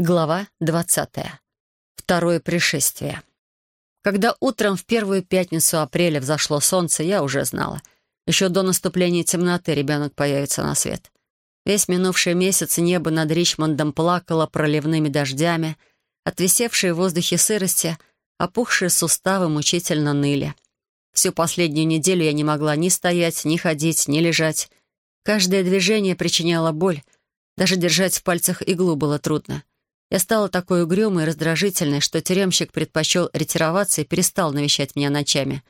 Глава двадцатая. Второе пришествие. Когда утром в первую пятницу апреля взошло солнце, я уже знала. Еще до наступления темноты ребенок появится на свет. Весь минувший месяц небо над Ричмондом плакало проливными дождями, от висевшей в воздухе сырости, опухшие суставы мучительно ныли. Всю последнюю неделю я не могла ни стоять, ни ходить, ни лежать. Каждое движение причиняло боль. Даже держать в пальцах иглу было трудно. Я стала такой угрюмой и раздражительной, что тюремщик предпочел ретироваться и перестал навещать меня ночами.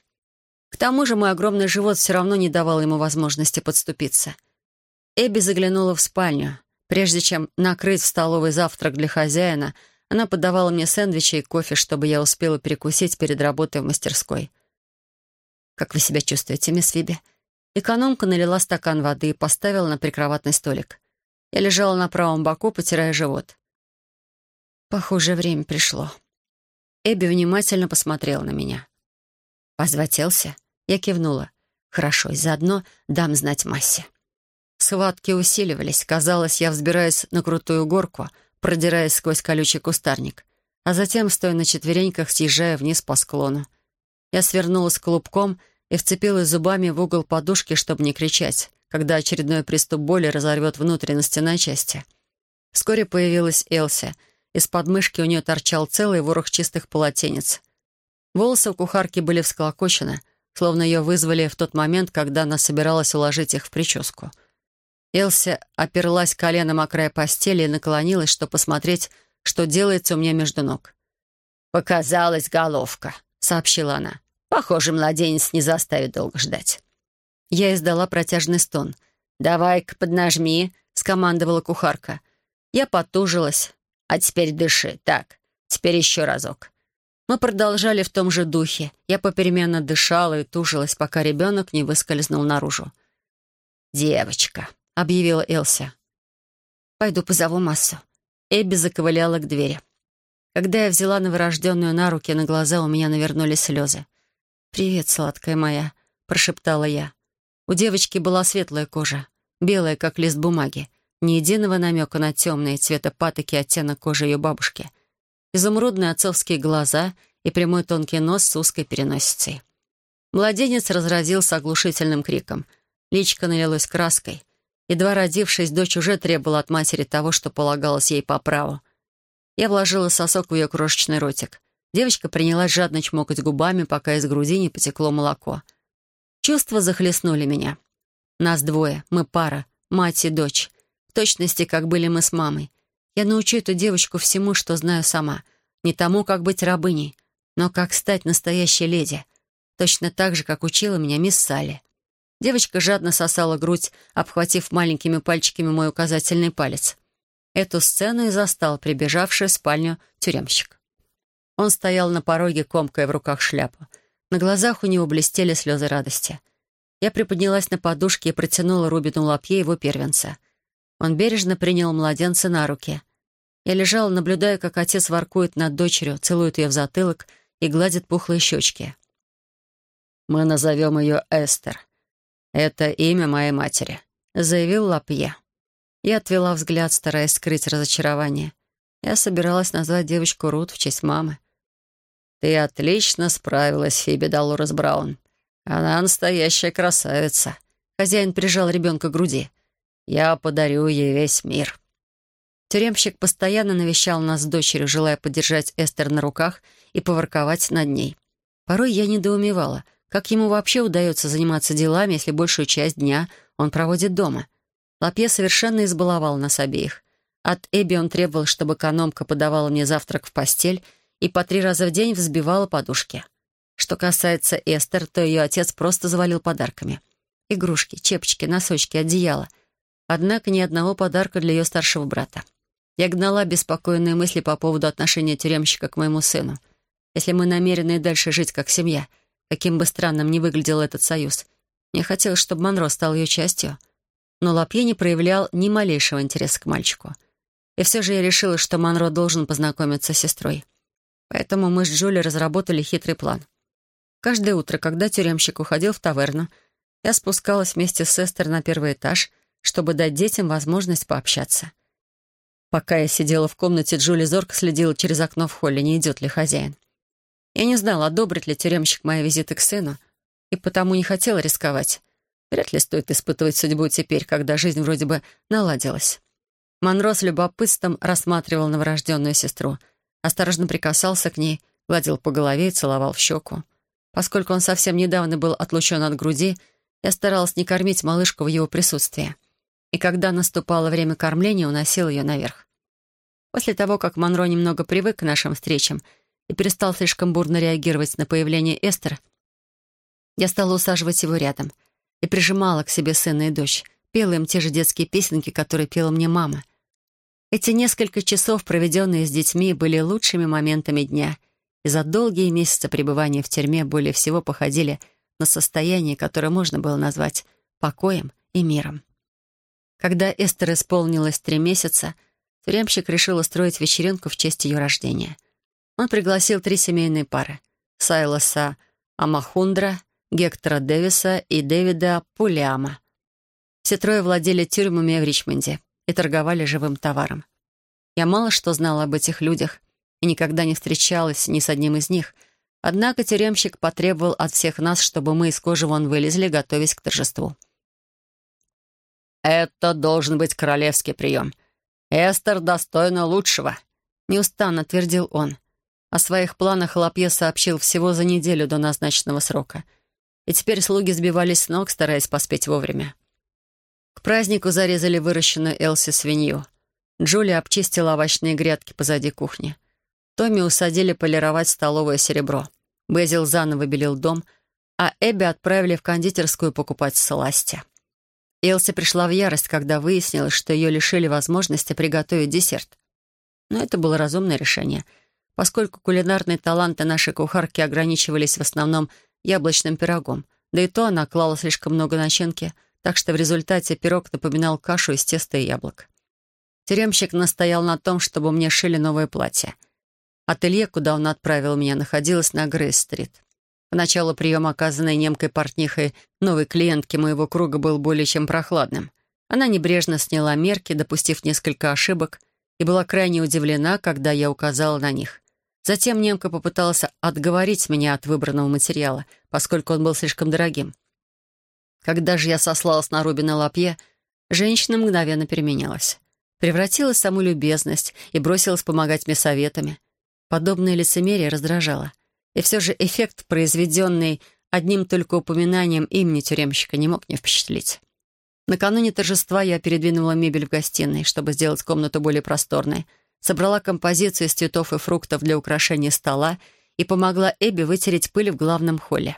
К тому же мой огромный живот все равно не давал ему возможности подступиться. Эбби заглянула в спальню. Прежде чем накрыть в столовый завтрак для хозяина, она подавала мне сэндвичи и кофе, чтобы я успела перекусить перед работой в мастерской. «Как вы себя чувствуете, мисс Фиби?» Экономка налила стакан воды и поставила на прикроватный столик. Я лежала на правом боку, потирая живот. Похоже, время пришло. Эбби внимательно посмотрела на меня. «Позвать Элси?» Я кивнула. «Хорошо, и заодно дам знать массе». Схватки усиливались. Казалось, я взбираюсь на крутую горку, продираясь сквозь колючий кустарник, а затем, стоя на четвереньках, съезжая вниз по склону. Я свернулась клубком и вцепилась зубами в угол подушки, чтобы не кричать, когда очередной приступ боли разорвет внутренности на части. Вскоре появилась Элси — из подмышки у нее торчал целый ворох чистых полотенец. Волосы у кухарки были всклокочены, словно ее вызвали в тот момент, когда она собиралась уложить их в прическу. Элси оперлась коленом о край постели и наклонилась, чтобы посмотреть, что делается у меня между ног. «Показалась головка», — сообщила она. «Похоже, младенец не заставит долго ждать». Я издала протяжный стон. «Давай-ка поднажми», — скомандовала кухарка. Я потужилась, а теперь дыши. Так, теперь еще разок». Мы продолжали в том же духе. Я попеременно дышала и тужилась, пока ребенок не выскользнул наружу. «Девочка», — объявила Элся. «Пойду позову массу». Эбби заковыляла к двери. Когда я взяла новорожденную на руки, на глаза у меня навернулись слезы. «Привет, сладкая моя», — прошептала я. У девочки была светлая кожа, белая, как лист бумаги, ни единого намека на темные цвета патоки оттенок кожи ее бабушки. Изумрудные отцовские глаза и прямой тонкий нос с узкой переносицей. Младенец разразился оглушительным криком. Личка налилась краской. Едва родившись, дочь уже требовала от матери того, что полагалось ей по праву. Я вложила сосок в ее крошечный ротик. Девочка принялась жадно чмокать губами, пока из груди не потекло молоко. Чувства захлестнули меня. Нас двое, мы пара, мать и дочь точности, как были мы с мамой. Я научу эту девочку всему, что знаю сама. Не тому, как быть рабыней, но как стать настоящей леди. Точно так же, как учила меня мисс Салли. Девочка жадно сосала грудь, обхватив маленькими пальчиками мой указательный палец. Эту сцену и застал прибежавший в спальню тюремщик. Он стоял на пороге, комкая в руках шляпу. На глазах у него блестели слезы радости. Я приподнялась на подушке и протянула Рубину лапье его первенца — он бережно принял младенца на руки. Я лежала, наблюдая, как отец воркует над дочерью, целует ее в затылок и гладит пухлые щечки. «Мы назовем ее Эстер. Это имя моей матери», — заявил Лапье. Я отвела взгляд, стараясь скрыть разочарование. Я собиралась назвать девочку Рут в честь мамы. «Ты отлично справилась, Фиби Долорес Браун. Она настоящая красавица». Хозяин прижал ребенка к груди. Я подарю ей весь мир». Тюремщик постоянно навещал нас с дочерью, желая подержать Эстер на руках и поворковать над ней. Порой я недоумевала, как ему вообще удается заниматься делами, если большую часть дня он проводит дома. Лапье совершенно избаловал нас обеих. От Эбби он требовал, чтобы экономка подавала мне завтрак в постель и по три раза в день взбивала подушки. Что касается Эстер, то ее отец просто завалил подарками. Игрушки, чепчики, носочки, одеяло — Однако ни одного подарка для ее старшего брата. Я гнала беспокойные мысли по поводу отношения тюремщика к моему сыну. Если мы намерены дальше жить как семья, каким бы странным ни выглядел этот союз, мне хотелось, чтобы Монро стал ее частью. Но Лапье не проявлял ни малейшего интереса к мальчику. И все же я решила, что Монро должен познакомиться с сестрой. Поэтому мы с Джули разработали хитрый план. Каждое утро, когда тюремщик уходил в таверну, я спускалась вместе с Эстер на первый этаж — чтобы дать детям возможность пообщаться. Пока я сидела в комнате, Джули зорко следила через окно в холле, не идет ли хозяин. Я не знала, одобрит ли тюремщик мои визиты к сыну, и потому не хотела рисковать. Вряд ли стоит испытывать судьбу теперь, когда жизнь вроде бы наладилась. Монро с любопытством рассматривал новорожденную сестру, осторожно прикасался к ней, гладил по голове и целовал в щеку. Поскольку он совсем недавно был отлучен от груди, я старалась не кормить малышку в его присутствии. И когда наступало время кормления, уносил ее наверх. После того, как Монро немного привык к нашим встречам и перестал слишком бурно реагировать на появление Эстер, я стала усаживать его рядом и прижимала к себе сына и дочь, пела им те же детские песенки, которые пела мне мама. Эти несколько часов, проведенные с детьми, были лучшими моментами дня, и за долгие месяцы пребывания в тюрьме более всего походили на состояние, которое можно было назвать покоем и миром. Когда Эстер исполнилось три месяца, тюремщик решил устроить вечеринку в честь ее рождения. Он пригласил три семейные пары — Сайлоса Амахундра, Гектора Дэвиса и Дэвида Пулиама. Все трое владели тюрьмами в Ричмонде и торговали живым товаром. Я мало что знала об этих людях и никогда не встречалась ни с одним из них, однако тюремщик потребовал от всех нас, чтобы мы из кожи вон вылезли, готовясь к торжеству. «Это должен быть королевский прием. Эстер достойна лучшего», — неустанно твердил он. О своих планах Лапье сообщил всего за неделю до назначенного срока — и теперь слуги сбивались с ног, стараясь поспеть вовремя. К празднику зарезали выращенную Элси свинью. Джулия обчистила овощные грядки позади кухни. Томми усадили полировать столовое серебро. Безил заново белил дом, а Эбби отправили в кондитерскую покупать сласти. Элси пришла в ярость, когда выяснилось, что ее лишили возможности приготовить десерт. Но это было разумное решение, поскольку кулинарные таланты нашей кухарки ограничивались в основном яблочным пирогом, да и то она клала слишком много начинки, так что в результате пирог напоминал кашу из теста и яблок. Тюремщик настоял на том, чтобы мне шили новое платье. Ателье, куда он отправил меня, находилось на Грейс-стрит. Поначалу прием, оказанный немкой портнихой новой клиентки моего круга, был более чем прохладным. Она небрежно сняла мерки, допустив несколько ошибок, и была крайне удивлена, когда я указала на них. Затем немка попыталась отговорить меня от выбранного материала, поскольку он был слишком дорогим. Когда же я сослалась на Рубина Лапье, женщина мгновенно переменялась. Превратилась в саму любезность и бросилась помогать мне советами. Подобное лицемерие раздражало. И все же эффект, произведенный одним только упоминанием имени тюремщика, не мог не впечатлить. Накануне торжества я передвинула мебель в гостиной, чтобы сделать комнату более просторной — собрала композицию из цветов и фруктов для украшения стола и помогла Эбби вытереть пыль в главном холле.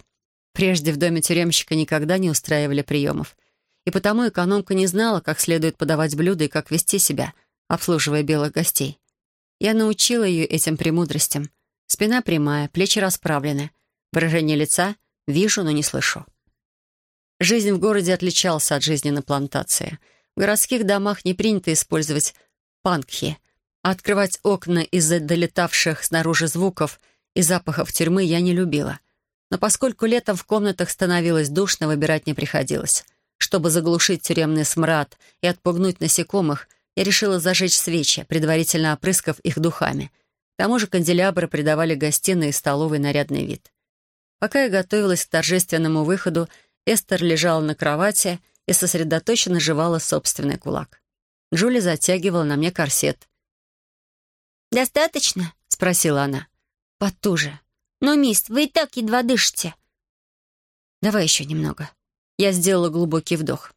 Прежде в доме тюремщика никогда не устраивали приемов, и потому экономка не знала, как следует подавать блюда и как вести себя, обслуживая белых гостей. Я научила ее этим премудростям. Спина прямая, плечи расправлены. Выражение лица вижу, но не слышу. Жизнь в городе отличался от жизни на плантации. В городских домах не принято использовать панкхи — а открывать окна из-за долетавших снаружи звуков и запахов тюрьмы я не любила. Но поскольку летом в комнатах становилось душно, выбирать не приходилось. Чтобы заглушить тюремный смрад и отпугнуть насекомых, я решила зажечь свечи, предварительно опрыскав их духами. Тому же канделябры придавали гостиной и столовой нарядный вид. Пока я готовилась к торжественному выходу, Эстер лежала на кровати и сосредоточенно жевала собственный кулак. Джули затягивала на мне корсет. «Достаточно?» — спросила она. «Потуже». «Но, мисс, вы и так едва дышите». «Давай еще немного». Я сделала глубокий вдох.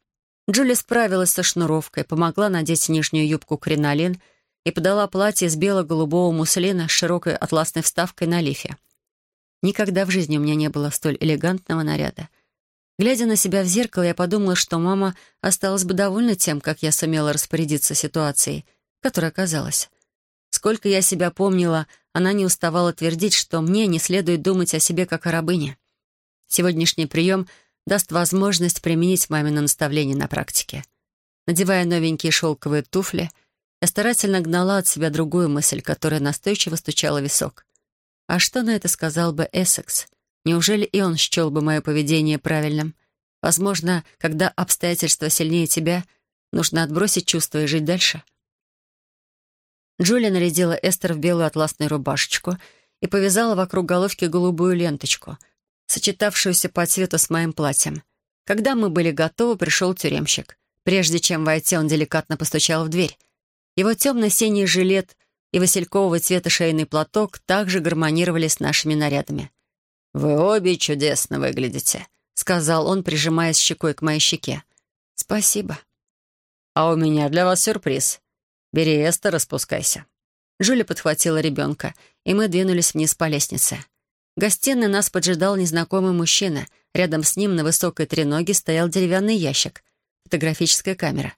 Джули справилась со шнуровкой, помогла надеть нижнюю юбку кринолин и подала платье из бело-голубого муслина с широкой атласной вставкой на лифе. Никогда в жизни у меня не было столь элегантного наряда. Глядя на себя в зеркало, я подумала, что мама осталась бы довольна тем, как я сумела распорядиться ситуацией, которая оказалась. Сколько я себя помнила, она не уставала твердить, что мне не следует думать о себе как о рабыне. Сегодняшний прием даст возможность применить мамино наставление на практике. Надевая новенькие шелковые туфли, я старательно гнала от себя другую мысль, которая настойчиво стучала висок. А что на это сказал бы Эссекс? Неужели и он счел бы мое поведение правильным? Возможно, когда обстоятельства сильнее тебя, нужно отбросить чувства и жить дальше — Джулия нарядила Эстер в белую атласную рубашечку и повязала вокруг головки голубую ленточку, сочетавшуюся по цвету с моим платьем. Когда мы были готовы, пришел тюремщик. Прежде чем войти, он деликатно постучал в дверь. Его темно-синий жилет и василькового цвета шейный платок также гармонировали с нашими нарядами. «Вы обе чудесно выглядите», — сказал он, прижимаясь щекой к моей щеке. «Спасибо». «А у меня для вас сюрприз. Бери Эстер, распускайся». Жюля подхватила ребенка, и мы двинулись вниз по лестнице. Гостиной нас поджидал незнакомый мужчина. Рядом с ним на высокой треноге стоял деревянный ящик. Фотографическая камера.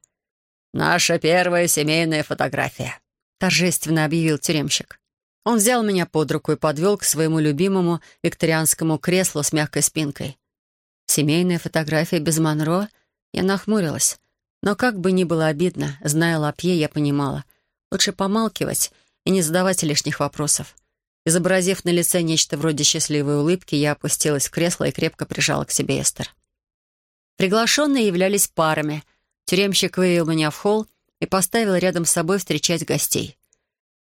«Наша первая семейная фотография», — торжественно объявил тюремщик. Он взял меня под руку и подвел к своему любимому викторианскому креслу с мягкой спинкой. Семейная фотография без Монро? Я нахмурилась. Но как бы ни было обидно, зная Лапье, я понимала. Лучше помалкивать и не задавать лишних вопросов. Изобразив на лице нечто вроде счастливой улыбки, я опустилась в кресло и крепко прижала к себе Эстер. Приглашенные являлись парами. Тюремщик вывел меня в холл и поставил рядом с собой встречать гостей.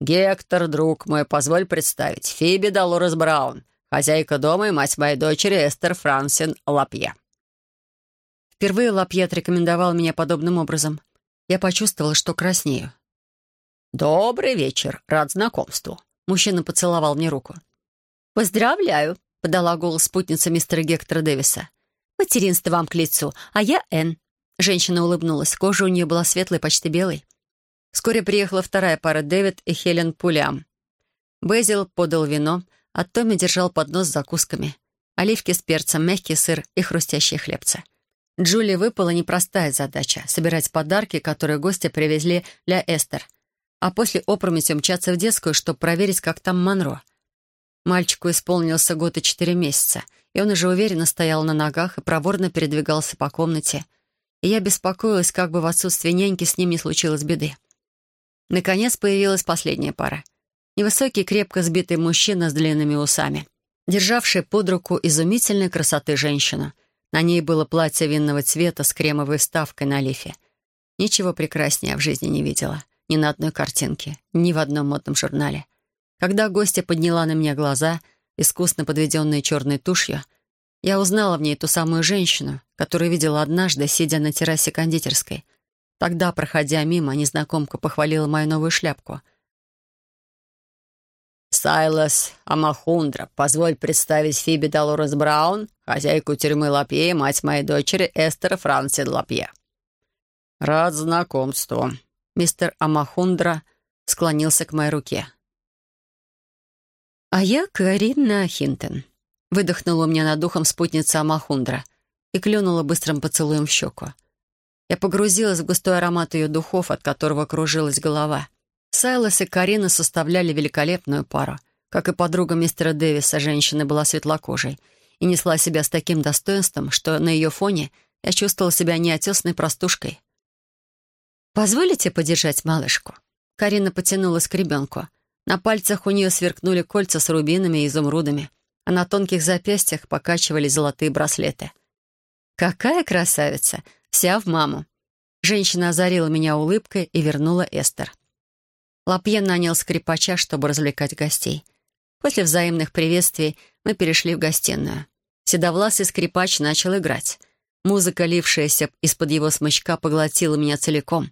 «Гектор, друг мой, позволь представить. Фиби Долорес Браун, хозяйка дома и мать моей дочери Эстер Франсин Лапье». Впервые Лапье отрекомендовал меня подобным образом. Я почувствовала, что краснею. «Добрый вечер, рад знакомству». Мужчина поцеловал мне руку. «Поздравляю», — подала голос спутница мистера Гектора Дэвиса. «Материнство вам к лицу, а я Энн». Женщина улыбнулась, кожа у нее была светлой, почти белой. Вскоре приехала вторая пара Дэвид и Хелен Пулям. Безил подал вино, а Томми держал поднос с закусками. Оливки с перцем, мягкий сыр и хрустящие хлебцы. Джули выпала непростая задача — собирать подарки, которые гости привезли для Эстер, а после опрометью мчаться в детскую, чтобы проверить, как там Монро. Мальчику исполнился год и четыре месяца, и он уже уверенно стоял на ногах и проворно передвигался по комнате. Я беспокоилась, как бы в отсутствие няньки с ним не случилось беды. Наконец появилась последняя пара. Невысокий, крепко сбитый мужчина с длинными усами, державший под руку изумительной красоты женщину. На ней было платье винного цвета с кремовой вставкой на лифе. Ничего прекраснее в жизни не видела. Ни на одной картинке, ни в одном модном журнале. Когда гостья подняла на меня глаза, искусно подведенные черной тушью, я узнала в ней ту самую женщину, которую видела однажды, сидя на террасе кондитерской — Тогда, проходя мимо, незнакомка похвалила мою новую шляпку. «Сайлас Амахундра, позволь представить Фиби Долорес Браун, хозяйку тюрьмы Лапье и мать моей дочери Эстера Франсин Лапье». «Рад знакомству». Мистер Амахундра склонился к моей руке. «А я Карина Хинтон», — выдохнула меня над духом спутница Амахундра и клюнула быстрым поцелуем в щеку. Я погрузилась в густой аромат ее духов, от которого кружилась голова. Сайлос и Карина составляли великолепную пару. Как и подруга мистера Дэвиса, женщина была светлокожей и несла себя с таким достоинством, что на ее фоне я чувствовала себя неотесной простушкой. «Позволите подержать малышку?» Карина потянулась к ребенку. На пальцах у нее сверкнули кольца с рубинами и изумрудами, а на тонких запястьях покачивались золотые браслеты. «Какая красавица! Вся в маму. Женщина озарила меня улыбкой и вернула Эстер. Лапьен нанял скрипача, чтобы развлекать гостей. После взаимных приветствий мы перешли в гостиную. Седовласый скрипач начал играть. Музыка, лившаяся из-под его смычка, поглотила меня целиком.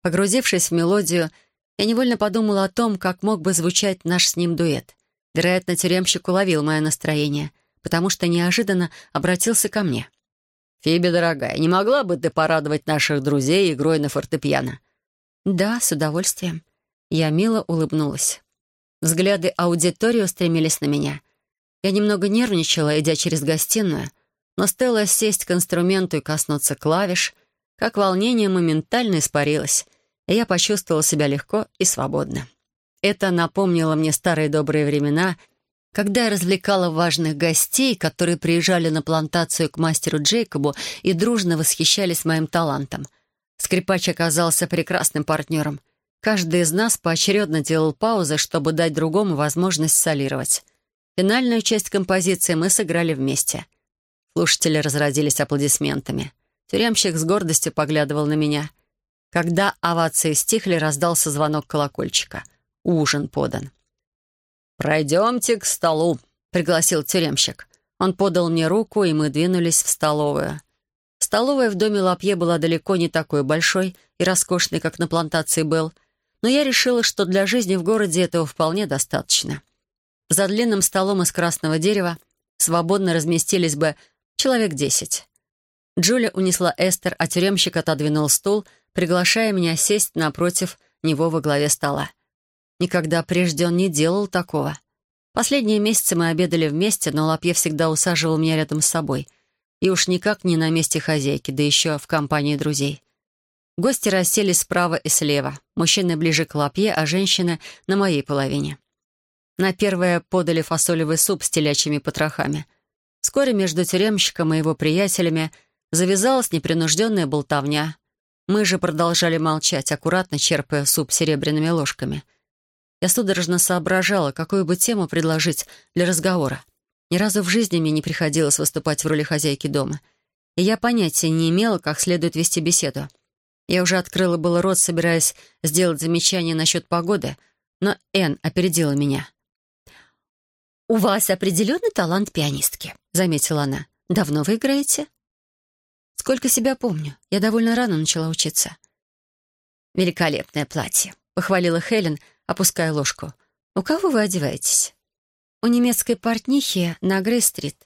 Погрузившись в мелодию, я невольно подумала о том, как мог бы звучать наш с ним дуэт. Вероятно, тюремщик уловил мое настроение, потому что неожиданно обратился ко мне. «Фиби, дорогая, не могла бы ты порадовать наших друзей игрой на фортепиано?» «Да, с удовольствием». Я мило улыбнулась. Взгляды аудитории устремились на меня. Я немного нервничала, идя через гостиную, но стоило сесть к инструменту и коснуться клавиш, как волнение моментально испарилось, и я почувствовала себя легко и свободно. Это напомнило мне старые добрые времена — когда я развлекала важных гостей, которые приезжали на плантацию к мастеру Джейкобу и дружно восхищались моим талантом. Скрипач оказался прекрасным партнером. Каждый из нас поочередно делал паузы, чтобы дать другому возможность солировать. Финальную часть композиции мы сыграли вместе. Слушатели разразились аплодисментами. Тюремщик с гордостью поглядывал на меня. Когда овации стихли, раздался звонок колокольчика. Ужин подан. «Пройдемте к столу», — пригласил тюремщик. Он подал мне руку, и мы двинулись в столовую. Столовая в доме Лапье была далеко не такой большой и роскошной, как на плантации был, но я решила, что для жизни в городе этого вполне достаточно. За длинным столом из красного дерева свободно разместились бы человек десять. Джулия унесла Эстер, а тюремщик отодвинул стул, приглашая меня сесть напротив него во главе стола. Никогда прежде он не делал такого. Последние месяцы мы обедали вместе, но Лапье всегда усаживал меня рядом с собой. И уж никак не на месте хозяйки, да еще в компании друзей. Гости расселись справа и слева. Мужчины ближе к Лапье, а женщины — на моей половине. На первое подали фасолевый суп с телячьими потрохами. Вскоре между тюремщиком и его приятелями завязалась непринужденная болтовня. Мы же продолжали молчать, аккуратно черпая суп серебряными ложками — я судорожно соображала, какую бы тему предложить для разговора. Ни разу в жизни мне не приходилось выступать в роли хозяйки дома. И я понятия не имела, как следует вести беседу. Я уже открыла было рот, собираясь сделать замечание насчет погоды, но Энн опередила меня. «У вас определенный талант пианистки», — заметила она. «Давно вы играете?» «Сколько себя помню. Я довольно рано начала учиться». «Великолепное платье», — похвалила Хелен, опуская ложку. «У кого вы одеваетесь?» «У немецкой портнихи на Грей-стрит».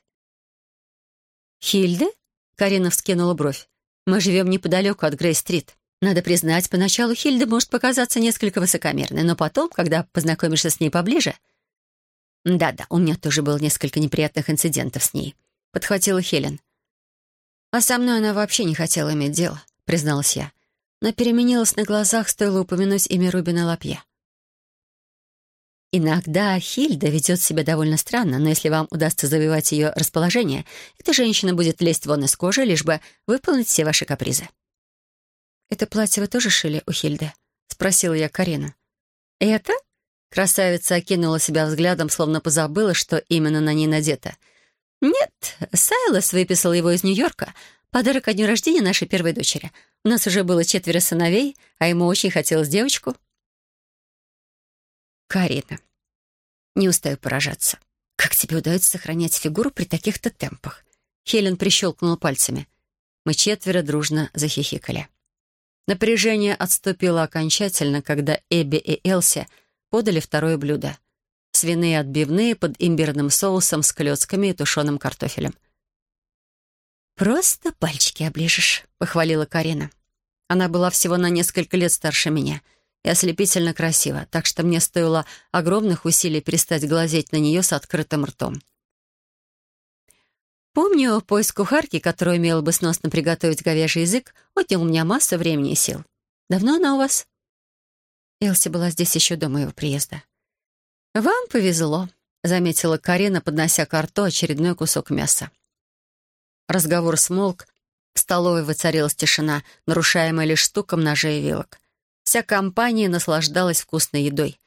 «Хильде?» — Карина вскинула бровь. «Мы живем неподалеку от Грей-стрит. Надо признать, поначалу Хильда может показаться несколько высокомерной, но потом, когда познакомишься с ней поближе...» «Да-да, у меня тоже было несколько неприятных инцидентов с ней», — подхватила Хелен. «А со мной она вообще не хотела иметь дело», — призналась я. Но переменилась на глазах, стоило упомянуть имя Рубина Лапье. Иногда Хильда ведет себя довольно странно, но если вам удастся завоевать ее расположение, эта женщина будет лезть вон из кожи, лишь бы выполнить все ваши капризы. «Это платье вы тоже шили у Хильды?» — спросила я Карину. «Это?» — красавица окинула себя взглядом, словно позабыла, что именно на ней надето. «Нет, Сайлос выписал его из Нью-Йорка. Подарок ко дню рождения нашей первой дочери. У нас уже было четверо сыновей, а ему очень хотелось девочку». Карина. Не устаю поражаться. Как тебе удается сохранять фигуру при таких-то темпах? Хелен прищелкнула пальцами. Мы четверо дружно захихикали. Напряжение отступило окончательно, когда Эбби и Элси подали второе блюдо. Свиные отбивные под имбирным соусом с клетками и тушеным картофелем. «Просто пальчики оближешь», — похвалила Карина. Она была всего на несколько лет старше меня — и ослепительно красиво, так что мне стоило огромных усилий перестать глазеть на нее с открытым ртом. Помню, поиск кухарки, которая умела бы сносно приготовить говяжий язык, отнял у меня массу времени и сил. Давно она у вас? Элси была здесь еще до моего приезда. «Вам повезло», — заметила Карина, поднося к рту очередной кусок мяса. Разговор смолк, в столовой воцарилась тишина, нарушаемая лишь стуком ножей и вилок. Вся компания наслаждалась вкусной едой.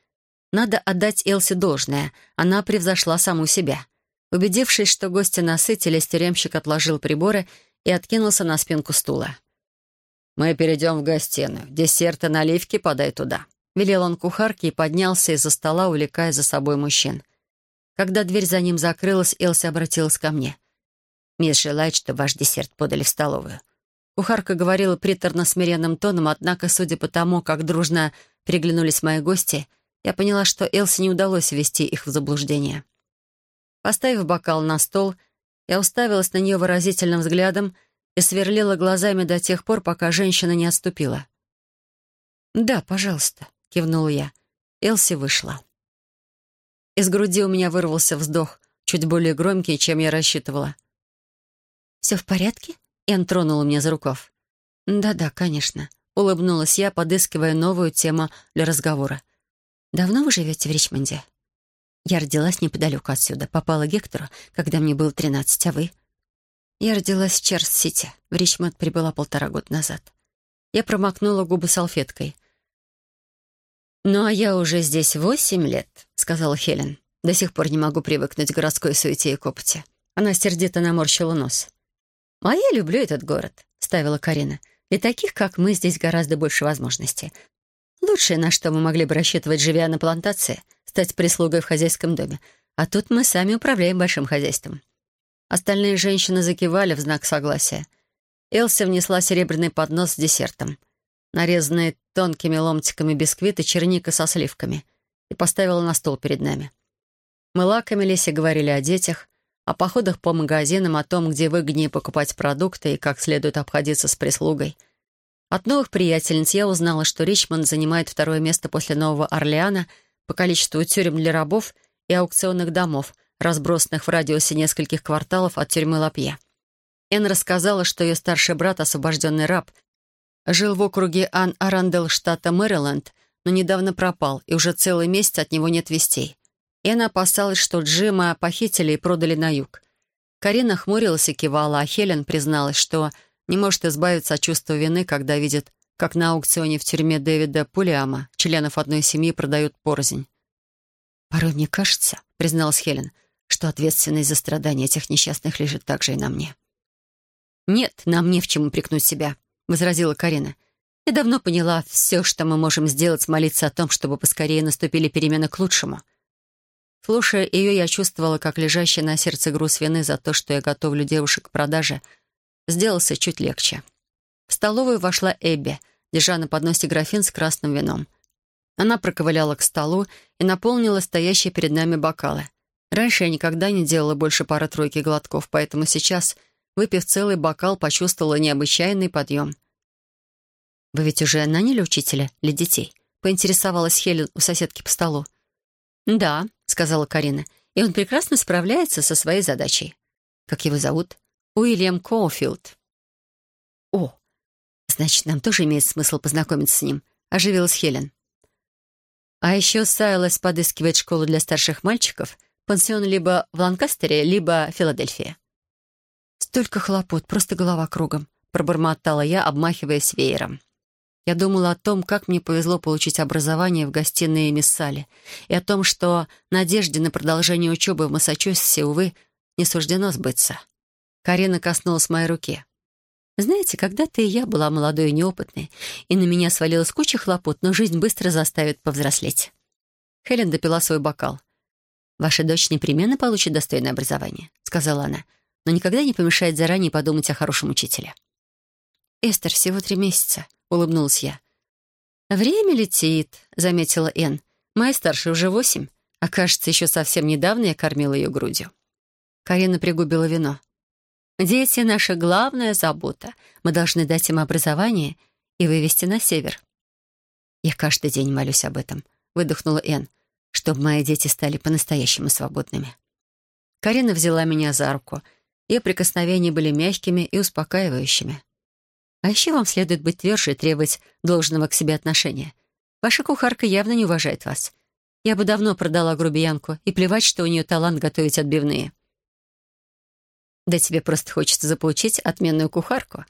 Надо отдать Элси должное, она превзошла саму себя. Убедившись, что гости насытились, тюремщик отложил приборы и откинулся на спинку стула. «Мы перейдем в гостиную. Десерт и наливки подай туда», — велел он кухарке и поднялся из-за стола, увлекая за собой мужчин. Когда дверь за ним закрылась, Элси обратилась ко мне. «Мисс желает, чтобы ваш десерт подали в столовую. Кухарка говорила приторно-смиренным тоном, однако, судя по тому, как дружно переглянулись мои гости, я поняла, что Элси не удалось ввести их в заблуждение. Поставив бокал на стол, я уставилась на нее выразительным взглядом и сверлила глазами до тех пор, пока женщина не отступила. «Да, пожалуйста», — кивнула я. Элси вышла. Из груди у меня вырвался вздох, чуть более громкий, чем я рассчитывала. «Все в порядке?» Эн тронула меня за рукав. «Да-да, конечно», — улыбнулась я, подыскивая новую тему для разговора. «Давно вы живете в Ричмонде?» «Я родилась неподалеку отсюда, попала Гектору, когда мне было тринадцать, а вы?» «Я родилась в Черст-Сити. В Ричмонд прибыла полтора года назад». Я промокнула губы салфеткой. «Ну, а я уже здесь восемь лет», — сказала Хелен. «До сих пор не могу привыкнуть к городской суете и копоти». Она сердито наморщила нос. «А я люблю этот город», — ставила Карина. «Для таких, как мы, здесь гораздо больше возможностей. Лучшее, на что мы могли бы рассчитывать, живя на плантации, стать прислугой в хозяйском доме. А тут мы сами управляем большим хозяйством». Остальные женщины закивали в знак согласия. Элси внесла серебряный поднос с десертом, нарезанные тонкими ломтиками бисквиты черника со сливками, и поставила на стол перед нами. Мы лакомились и говорили о детях, о походах по магазинам, о том, где выгоднее покупать продукты и как следует обходиться с прислугой. От новых приятельниц я узнала, что Ричмонд занимает второе место после Нового Орлеана по количеству тюрем для рабов и аукционных домов, разбросанных в радиусе нескольких кварталов от тюрьмы Лапье. Энн рассказала, что ее старший брат, освобожденный раб, жил в округе Ан-Арандел штата Мэриленд, но недавно пропал, и уже целый месяц от него нет вестей. Энна опасалась, что Джима похитили и продали на юг. Карина хмурилась и кивала, а Хелен призналась, что не может избавиться от чувства вины, когда видит, как на аукционе в тюрьме Дэвида Пулиама членов одной семьи продают порознь. «Порой мне кажется», — призналась Хелен, «что ответственность за страдания этих несчастных лежит также и на мне». «Нет, нам не в чем упрекнуть себя», — возразила Карина. «Я давно поняла, все, что мы можем сделать, молиться о том, чтобы поскорее наступили перемены к лучшему. Слушая ее, я чувствовала, как лежащий на сердце груз вины за то, что я готовлю девушек к продаже, сделался чуть легче. В столовую вошла Эбби, держа на подносе графин с красным вином. Она проковыляла к столу и наполнила стоящие перед нами бокалы. Раньше я никогда не делала больше пары-тройки глотков, поэтому сейчас, выпив целый бокал, почувствовала необычайный подъем. «Вы ведь уже наняли учителя для детей?» — поинтересовалась Хелен у соседки по столу. «Да», — сказала Карина, «и он прекрасно справляется со своей задачей». «Как его зовут?» «Уильям Коуфилд». «О, значит, нам тоже имеет смысл познакомиться с ним», — оживилась Хелен. А еще Сайлас подыскивает школу для старших мальчиков, пансион либо в Ланкастере, либо в Филадельфии. «Столько хлопот, просто голова кругом», — пробормотала я, обмахиваясь веером. Я думала о том, как мне повезло получить образование в гостиной мисс Салли, и о том, что надежде на продолжение учебы в Массачусетсе, увы, не суждено сбыться. Карина коснулась моей руки. «Знаете, когда-то и я была молодой и неопытной, и на меня свалилась куча хлопот, но жизнь быстро заставит повзрослеть». Хелен допила свой бокал. «Ваша дочь непременно получит достойное образование», — сказала она, «но никогда не помешает заранее подумать о хорошем учителе». «Эстер, всего три месяца», улыбнулась я. «Время летит», — заметила Энн. «Моя старшая уже восемь, а кажется, еще совсем недавно я кормила ее грудью». Карина пригубила вино. «Дети — наша главная забота. Мы должны дать им образование и вывести на север». «Я каждый день молюсь об этом», — выдохнула Энн, «чтобы мои дети стали по-настоящему свободными». Карина взяла меня за руку. Ее прикосновения были мягкими и успокаивающими. А еще вам следует быть тверже и требовать должного к себе отношения. Ваша кухарка явно не уважает вас. Я бы давно продала грубиянку, и плевать, что у нее талант готовить отбивные. Да тебе просто хочется заполучить отменную кухарку,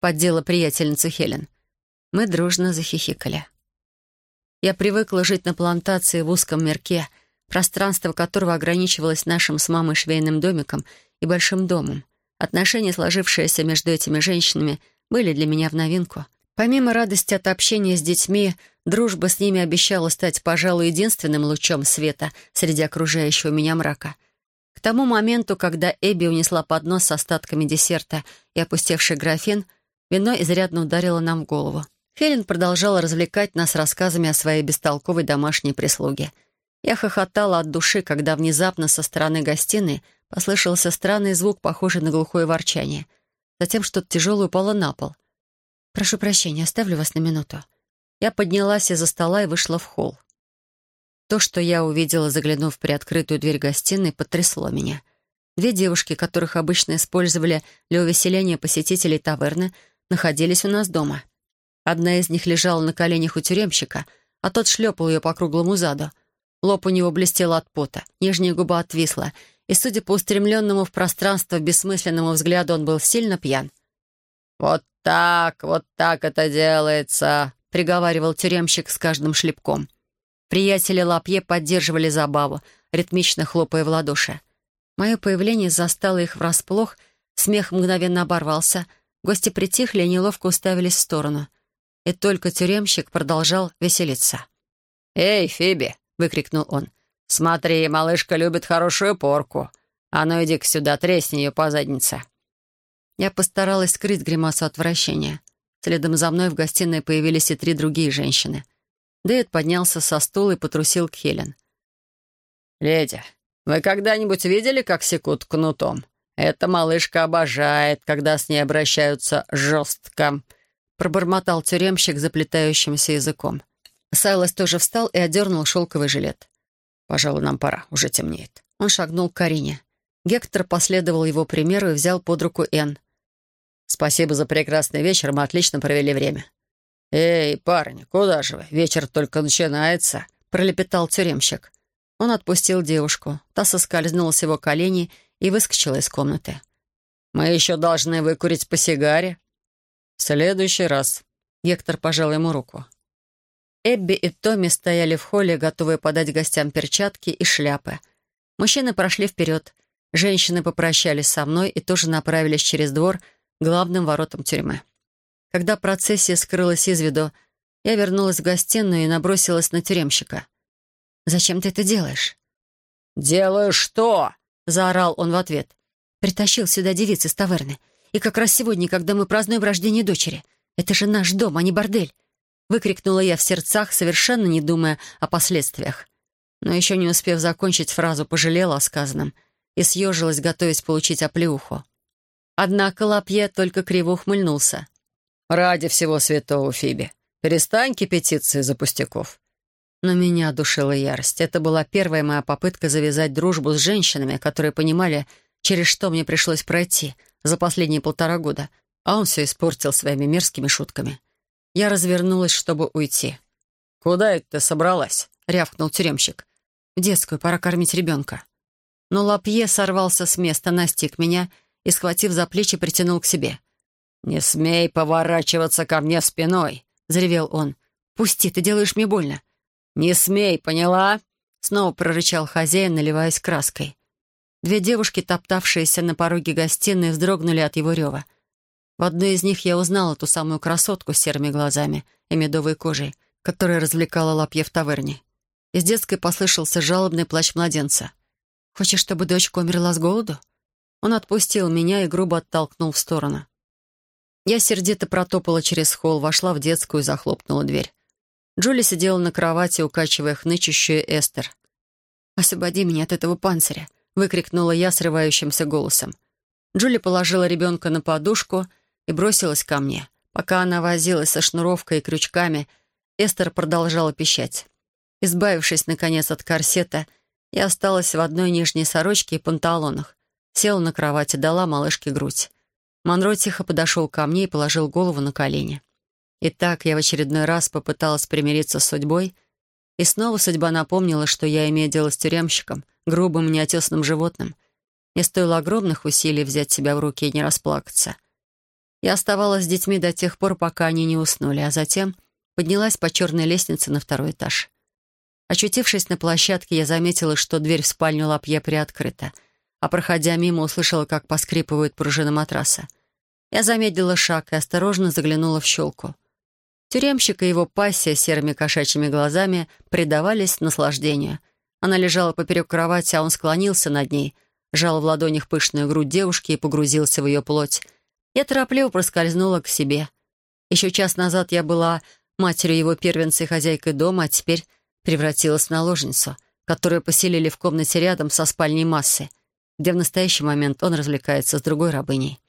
поддела приятельницу Хелен. Мы дружно захихикали. Я привыкла жить на плантации в узком мирке, пространство которого ограничивалось нашим с мамой швейным домиком и большим домом. Отношения, сложившиеся между этими женщинами — были для меня в новинку. Помимо радости от общения с детьми, дружба с ними обещала стать, пожалуй, единственным лучом света среди окружающего меня мрака. К тому моменту, когда Эбби унесла поднос с остатками десерта и опустевший графин, вино изрядно ударило нам в голову. Хелен продолжала развлекать нас рассказами о своей бестолковой домашней прислуге. Я хохотала от души, когда внезапно со стороны гостиной послышался странный звук, похожий на глухое ворчание — Затем что-то тяжелое упало на пол. «Прошу прощения, оставлю вас на минуту». Я поднялась из-за стола и вышла в холл. То, что я увидела, заглянув в приоткрытую дверь гостиной, потрясло меня. Две девушки, которых обычно использовали для увеселения посетителей таверны, находились у нас дома. Одна из них лежала на коленях у тюремщика, а тот шлепал ее по круглому заду. Лоб у него блестел от пота, нижняя губа отвисла — и, судя по устремленному в пространство бессмысленному взгляду, он был сильно пьян. «Вот так, вот так это делается», — приговаривал тюремщик с каждым шлепком. Приятели Лапье поддерживали забаву, ритмично хлопая в ладоши. Мое появление застало их врасплох, смех мгновенно оборвался, гости притихли и неловко уставились в сторону. и только тюремщик продолжал веселиться. «Эй, Фиби!» — выкрикнул он. «Смотри, малышка любит хорошую порку. А ну иди-ка сюда, тресни ее по заднице». Я постаралась скрыть гримасу отвращения. Следом за мной в гостиной появились и три другие женщины. Дэвид поднялся со стула и потрусил к Хелен. «Леди, вы когда-нибудь видели, как секут кнутом? Эта малышка обожает, когда с ней обращаются жестко», — пробормотал тюремщик заплетающимся языком. Сайлос тоже встал и одернул шелковый жилет. «Пожалуй, нам пора, уже темнеет». Он шагнул к Карине. Гектор последовал его примеру и взял под руку Энн. «Спасибо за прекрасный вечер, мы отлично провели время». «Эй, парни, куда же вы? Вечер только начинается», — пролепетал тюремщик. Он отпустил девушку. Та соскользнула с его коленей и выскочила из комнаты. «Мы еще должны выкурить по сигаре». «В следующий раз». Гектор пожал ему руку. Эбби и Томми стояли в холле, готовые подать гостям перчатки и шляпы. Мужчины прошли вперед. Женщины попрощались со мной и тоже направились через двор к главным воротам тюрьмы. Когда процессия скрылась из виду, я вернулась в гостиную и набросилась на тюремщика. «Зачем ты это делаешь?» «Делаю что?» — заорал он в ответ. «Притащил сюда девицы из таверны. И как раз сегодня, когда мы празднуем рождение дочери. Это же наш дом, а не бордель. Выкрикнула я в сердцах, совершенно не думая о последствиях. Но еще не успев закончить фразу, пожалела о сказанном и съежилась, готовясь получить оплеуху. Однако Лапье только криво ухмыльнулся. «Ради всего святого, Фиби, перестань кипятиться из-за пустяков». Но меня душила ярость. Это была первая моя попытка завязать дружбу с женщинами, которые понимали, через что мне пришлось пройти за последние полтора года, а он все испортил своими мерзкими шутками. Я развернулась, чтобы уйти. «Куда это ты собралась?» — рявкнул тюремщик. «В детскую, пора кормить ребенка». Но Лапье сорвался с места, настиг меня и, схватив за плечи, притянул к себе. «Не смей поворачиваться ко мне спиной!» — заревел он. «Пусти, ты делаешь мне больно». «Не смей, поняла?» Снова прорычал хозяин, наливаясь краской. Две девушки, топтавшиеся на пороге гостиной, вздрогнули от его рева. В одной из них я узнала ту самую красотку с серыми глазами и медовой кожей, которая развлекала лапье в таверне. Из детской послышался жалобный плач младенца. «Хочешь, чтобы дочка умерла с голоду?» Он отпустил меня и грубо оттолкнул в сторону. Я сердито протопала через холл, вошла в детскую и захлопнула дверь. Джули сидела на кровати, укачивая хнычущую Эстер. «Освободи меня от этого панциря!» — выкрикнула я срывающимся голосом. Джули положила ребенка на подушку — и бросилась ко мне. Пока она возилась со шнуровкой и крючками, Эстер продолжала пищать. Избавившись, наконец, от корсета, я осталась в одной нижней сорочке и панталонах. Села на кровати, дала малышке грудь. Монро тихо подошел ко мне и положил голову на колени. И так я в очередной раз попыталась примириться с судьбой, и снова судьба напомнила, что я имею дело с тюремщиком, грубым, неотесным животным. Мне стоило огромных усилий взять себя в руки и не расплакаться. Я оставалась с детьми до тех пор, пока они не уснули, а затем поднялась по черной лестнице на второй этаж. Очутившись на площадке, я заметила, что дверь в спальню Лапье приоткрыта, а, проходя мимо, услышала, как поскрипывают пружины матраса. Я замедлила шаг и осторожно заглянула в щелку. Тюремщик и его пассия серыми кошачьими глазами предавались наслаждению. Она лежала поперек кровати, а он склонился над ней, жал в ладонях пышную грудь девушки и погрузился в ее плоть, я торопливо проскользнула к себе. Еще час назад я была матерью его первенца и хозяйкой дома, а теперь превратилась в наложницу, которую поселили в комнате рядом со спальней массы, где в настоящий момент он развлекается с другой рабыней.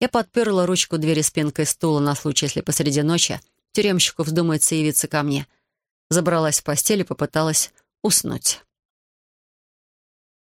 Я подперла ручку двери спинкой стула на случай, если посреди ночи тюремщику вздумается явиться ко мне. Забралась в постель и попыталась уснуть.